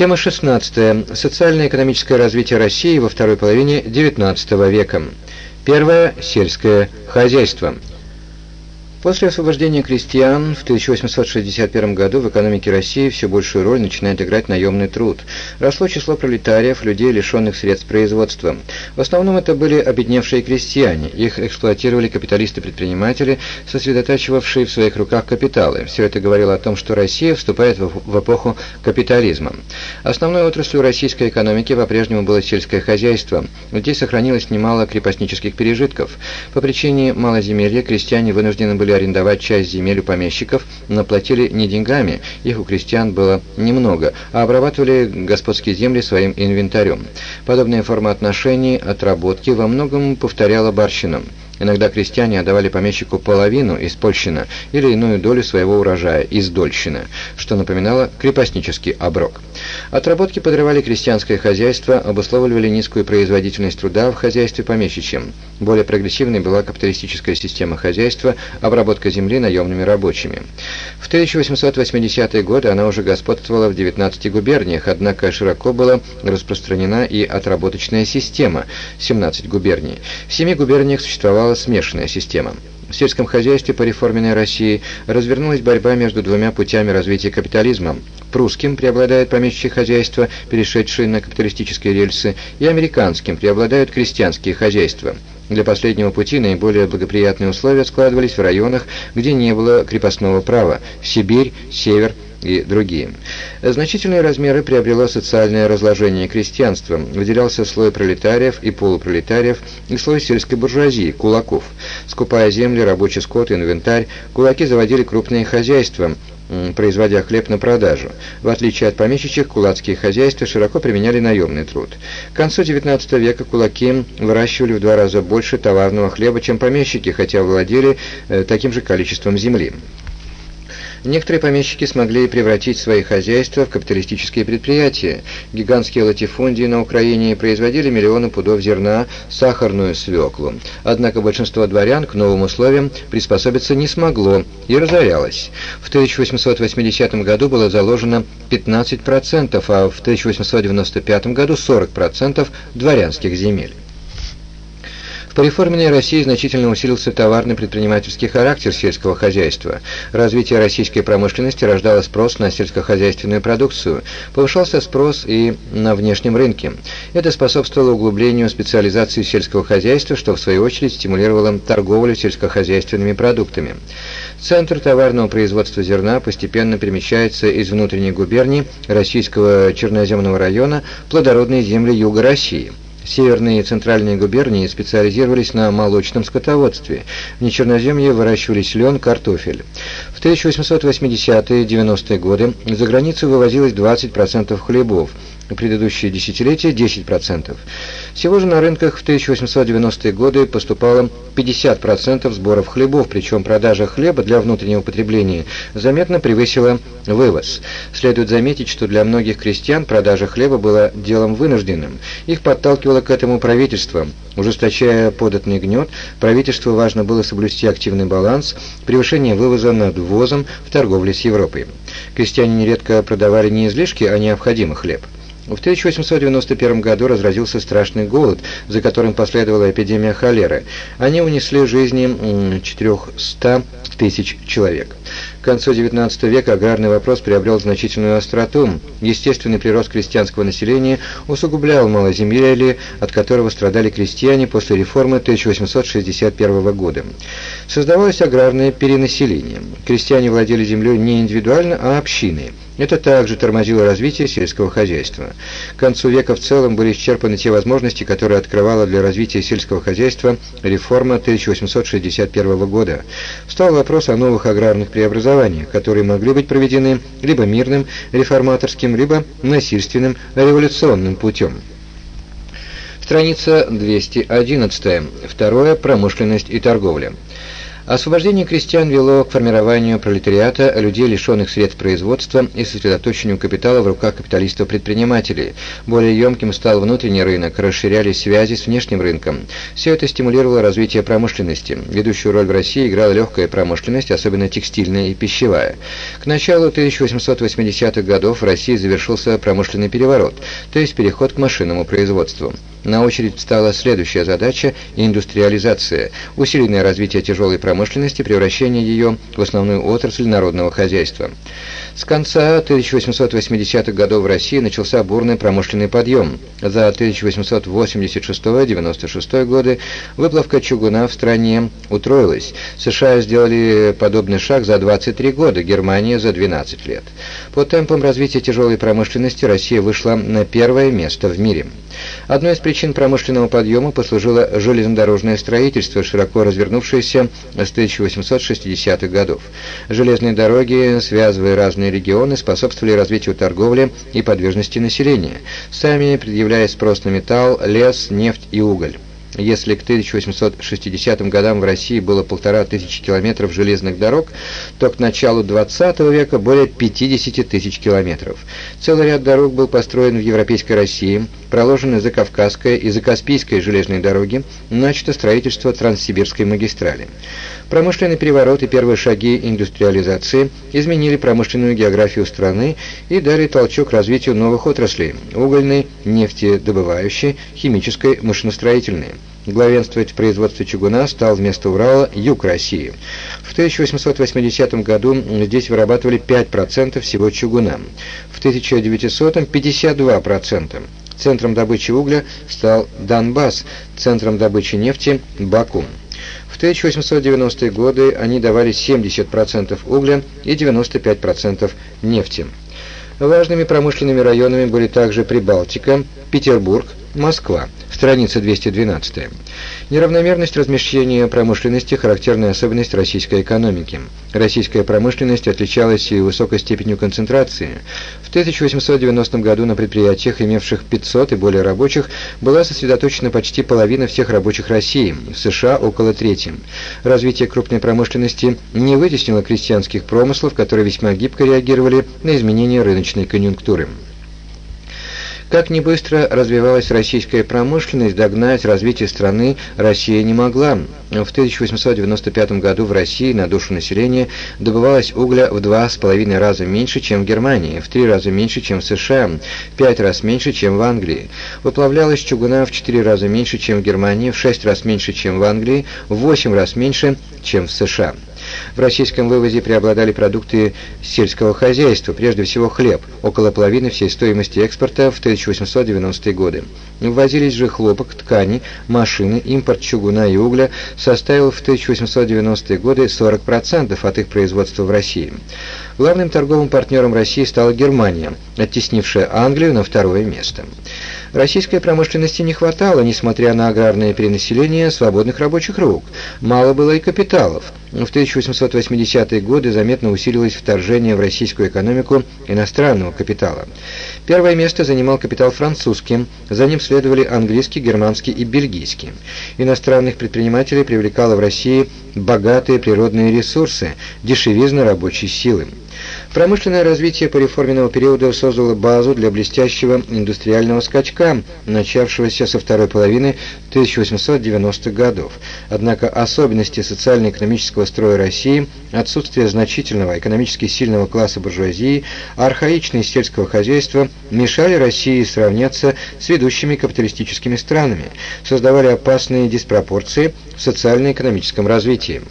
Тема 16. Социально-экономическое развитие России во второй половине XIX века. Первое. Сельское хозяйство. После освобождения крестьян в 1861 году в экономике России все большую роль начинает играть наемный труд. Росло число пролетариев, людей, лишенных средств производства. В основном это были обедневшие крестьяне. Их эксплуатировали капиталисты-предприниматели, сосредотачивавшие в своих руках капиталы. Все это говорило о том, что Россия вступает в эпоху капитализма. Основной отраслью российской экономики по-прежнему было сельское хозяйство. Здесь сохранилось немало крепостнических пережитков. По причине малоземелья крестьяне вынуждены были могли арендовать часть земель у помещиков, но платили не деньгами, их у крестьян было немного, а обрабатывали господские земли своим инвентарем. Подобная форма отношений, отработки во многом повторяла барщина. Иногда крестьяне отдавали помещику половину из польщина или иную долю своего урожая из дольщина, что напоминало крепостнический оброк. Отработки подрывали крестьянское хозяйство, обусловливали низкую производительность труда в хозяйстве помещичьем. Более прогрессивной была капиталистическая система хозяйства, обработка земли наемными рабочими. В 1880-е годы она уже господствовала в 19 губерниях, однако широко была распространена и отработочная система – 17 губерний. В семи губерниях существовала смешанная система. В сельском хозяйстве по реформенной России развернулась борьба между двумя путями развития капитализма. Прусским преобладает помещичье хозяйство, перешедшие на капиталистические рельсы, и американским преобладают крестьянские хозяйства. Для последнего пути наиболее благоприятные условия складывались в районах, где не было крепостного права – Сибирь, Север, и другие. Значительные размеры приобрело социальное разложение крестьянства. Выделялся слой пролетариев и полупролетариев и слой сельской буржуазии, кулаков. Скупая земли, рабочий скот, инвентарь, кулаки заводили крупные хозяйства, производя хлеб на продажу. В отличие от помещичьих, кулацкие хозяйства широко применяли наемный труд. К концу XIX века кулаки выращивали в два раза больше товарного хлеба, чем помещики, хотя владели э, таким же количеством земли. Некоторые помещики смогли превратить свои хозяйства в капиталистические предприятия. Гигантские латифундии на Украине производили миллионы пудов зерна, сахарную свеклу. Однако большинство дворян к новым условиям приспособиться не смогло и разорялось. В 1880 году было заложено 15%, а в 1895 году 40% дворянских земель. В пореформенной России значительно усилился товарный предпринимательский характер сельского хозяйства. Развитие российской промышленности рождало спрос на сельскохозяйственную продукцию. Повышался спрос и на внешнем рынке. Это способствовало углублению специализации сельского хозяйства, что в свою очередь стимулировало торговлю сельскохозяйственными продуктами. Центр товарного производства зерна постепенно перемещается из внутренней губернии российского черноземного района в плодородные земли юга России. Северные и центральные губернии специализировались на молочном скотоводстве. В Нечерноземье выращивались лен, картофель. В 1880-90-е годы за границу вывозилось 20% хлебов, предыдущие десятилетия 10%. Всего же на рынках в 1890-е годы поступало 50% сборов хлебов, причем продажа хлеба для внутреннего потребления заметно превысила вывоз. Следует заметить, что для многих крестьян продажа хлеба была делом вынужденным. Их подталкивало к этому правительство. Ужесточая податный гнет, правительству важно было соблюсти активный баланс, превышение вывоза над ввозом в торговле с Европой. Крестьяне нередко продавали не излишки, а необходимый хлеб. В 1891 году разразился страшный голод, за которым последовала эпидемия холеры. Они унесли жизни 400 тысяч человек. К концу XIX века аграрный вопрос приобрел значительную остроту. Естественный прирост крестьянского населения усугублял малоземелье, от которого страдали крестьяне после реформы 1861 года. Создавалось аграрное перенаселение. Крестьяне владели землей не индивидуально, а общиной. Это также тормозило развитие сельского хозяйства. К концу века в целом были исчерпаны те возможности, которые открывала для развития сельского хозяйства реформа 1861 года. Встал вопрос о новых аграрных преобразованиях, которые могли быть проведены либо мирным, реформаторским, либо насильственным, революционным путем. Страница 211. Второе. Промышленность и торговля. Освобождение крестьян вело к формированию пролетариата, людей, лишенных средств производства и сосредоточению капитала в руках капиталистов-предпринимателей. Более емким стал внутренний рынок, расширялись связи с внешним рынком. Все это стимулировало развитие промышленности. Ведущую роль в России играла легкая промышленность, особенно текстильная и пищевая. К началу 1880-х годов в России завершился промышленный переворот, то есть переход к машинному производству. На очередь стала следующая задача – индустриализация, усиленное развитие тяжелой промышленности, превращение ее в основную отрасль народного хозяйства. С конца 1880-х годов в России начался бурный промышленный подъем. За 1886-96 годы выплавка чугуна в стране утроилась. США сделали подобный шаг за 23 года, Германия за 12 лет. По темпам развития тяжелой промышленности Россия вышла на первое место в мире. Одной из причин промышленного подъема послужило железнодорожное строительство, широко развернувшееся с 1860-х годов. Железные дороги, связывая разные регионы, способствовали развитию торговли и подвижности населения, сами предъявляя спрос на металл, лес, нефть и уголь. Если к 1860 годам в России было полтора тысячи километров железных дорог, то к началу 20 века более 50 тысяч километров. Целый ряд дорог был построен в Европейской России, проложены Закавказская и Закаспийская железные дороги, начато строительство Транссибирской магистрали. Промышленный переворот и первые шаги индустриализации изменили промышленную географию страны и дали толчок развитию новых отраслей – угольной, нефтедобывающей, химической, машиностроительной. Главенствовать в производстве чугуна стал вместо Урала юг России. В 1880 году здесь вырабатывали 5% всего чугуна, в 1900-м 52%. Центром добычи угля стал Донбасс, центром добычи нефти – Баку. В 1890-е годы они давали 70% угля и 95% нефти. Важными промышленными районами были также Прибалтика, Петербург, Москва. Страница 212. Неравномерность размещения промышленности – характерная особенность российской экономики. Российская промышленность отличалась и высокой степенью концентрации. В 1890 году на предприятиях, имевших 500 и более рабочих, была сосредоточена почти половина всех рабочих России, в США – около трети. Развитие крупной промышленности не вытеснило крестьянских промыслов, которые весьма гибко реагировали на изменения рыночной конъюнктуры. Как ни быстро развивалась российская промышленность, догнать развитие страны Россия не могла. В 1895 году в России на душу населения добывалось угля в два с половиной раза меньше, чем в Германии, в три раза меньше, чем в США, в пять раз меньше, чем в Англии. Выплавлялось чугуна в четыре раза меньше, чем в Германии, в шесть раз меньше, чем в Англии, в восемь раз меньше, чем в США. В российском вывозе преобладали продукты сельского хозяйства, прежде всего хлеб, около половины всей стоимости экспорта в 1890-е годы. Ввозились же хлопок, ткани, машины, импорт чугуна и угля составил в 1890-е годы 40% от их производства в России. Главным торговым партнером России стала Германия, оттеснившая Англию на второе место. Российской промышленности не хватало, несмотря на аграрное перенаселение, свободных рабочих рук. Мало было и капиталов. В 1880-е годы заметно усилилось вторжение в российскую экономику иностранного капитала. Первое место занимал капитал французский, за ним следовали английский, германский и бельгийский. Иностранных предпринимателей привлекало в России богатые природные ресурсы, дешевизна рабочей силы. Промышленное развитие пореформенного периода создало базу для блестящего индустриального скачка, начавшегося со второй половины 1890-х годов. Однако особенности социально-экономического строя России, отсутствие значительного экономически сильного класса буржуазии, архаичность сельского хозяйства мешали России сравняться с ведущими капиталистическими странами, создавали опасные диспропорции в социально-экономическом развитии.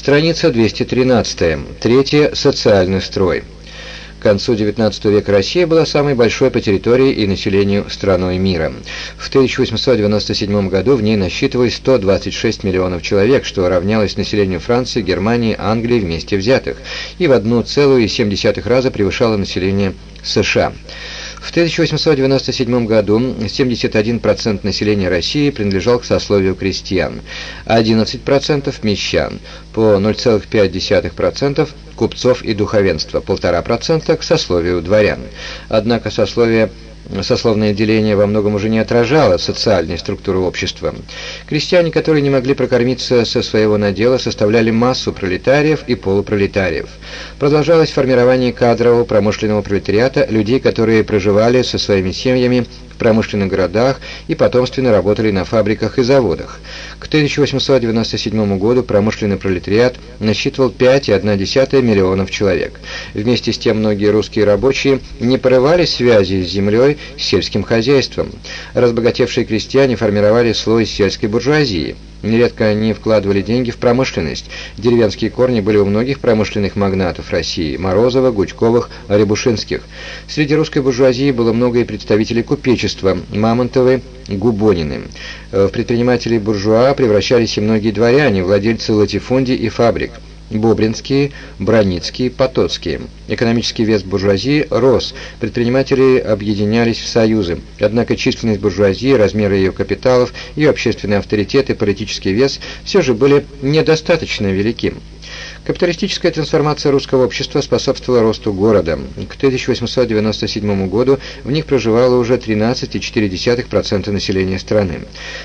Страница 213. Третье. Социальный строй. К концу XIX века Россия была самой большой по территории и населению страной мира. В 1897 году в ней насчитывалось 126 миллионов человек, что равнялось населению Франции, Германии, Англии вместе взятых, и в 1,7 раза превышало население США. В 1897 году 71% населения России принадлежал к сословию крестьян, 11% мещан, по 0,5% купцов и духовенства, 1,5% к сословию дворян. Однако сословие сословное деление во многом уже не отражало социальной структуры общества. Крестьяне, которые не могли прокормиться со своего надела, составляли массу пролетариев и полупролетариев. Продолжалось формирование кадрового промышленного пролетариата, людей, которые проживали со своими семьями промышленных городах и потомственно работали на фабриках и заводах. К 1897 году промышленный пролетариат насчитывал 5,1 миллионов человек. Вместе с тем многие русские рабочие не порывали связи с землей, с сельским хозяйством. Разбогатевшие крестьяне формировали слой сельской буржуазии. Нередко они вкладывали деньги в промышленность. Деревенские корни были у многих промышленных магнатов России – Морозова, Гудьковых, Рябушинских. Среди русской буржуазии было много и представителей купечества – Мамонтовы, Губонины. В предпринимателей буржуа превращались и многие дворяне, владельцы латифундий и фабрик – Бобринские, Броницкие, Потоцкие. Экономический вес буржуазии рос, предприниматели объединялись в союзы. Однако численность буржуазии, размеры ее капиталов, ее общественный авторитет и политический вес все же были недостаточно велики. Капиталистическая трансформация русского общества способствовала росту города. К 1897 году в них проживало уже 13,4% населения страны.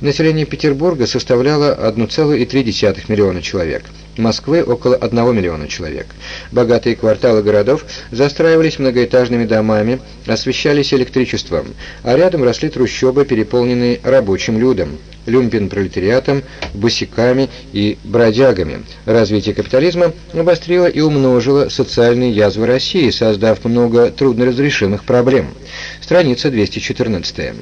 Население Петербурга составляло 1,3 миллиона человек. Москвы около 1 миллиона человек. Богатые кварталы городов застраивались многоэтажными домами, освещались электричеством, а рядом росли трущобы, переполненные рабочим людом, люмпен-пролетариатом, босиками и бродягами. Развитие капитализма обострило и умножило социальные язвы России, создав много трудноразрешимых проблем. Страница 214.